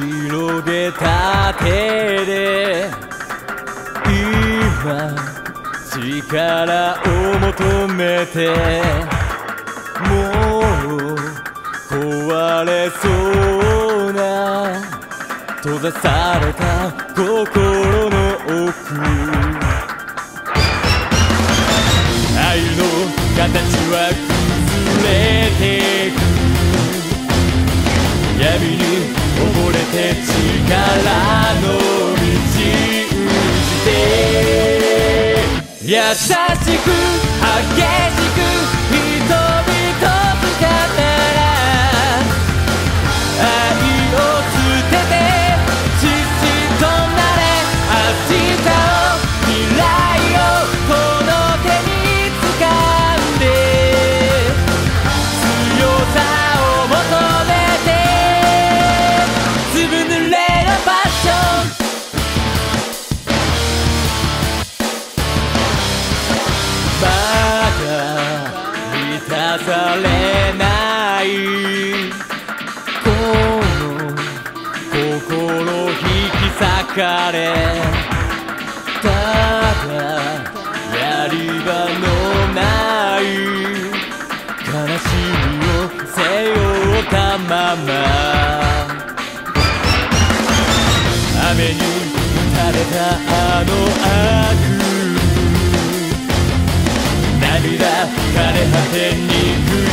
広げた手で今力を求めてもう壊れそうな閉ざされた心の奥。愛の形は崩れてく。闇にて力の道打ちで優しく激しくかれ。ただやり場のない悲しみを背負ったまま。雨に打たれたあの悪。涙枯れ果てに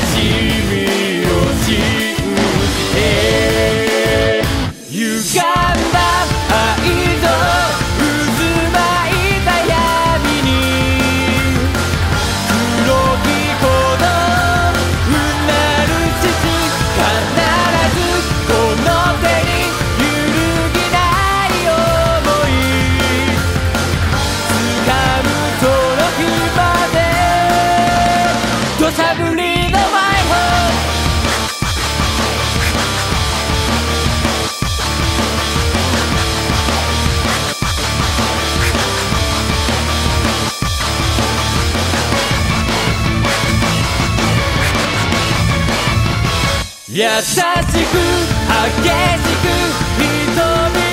優しく激しく人々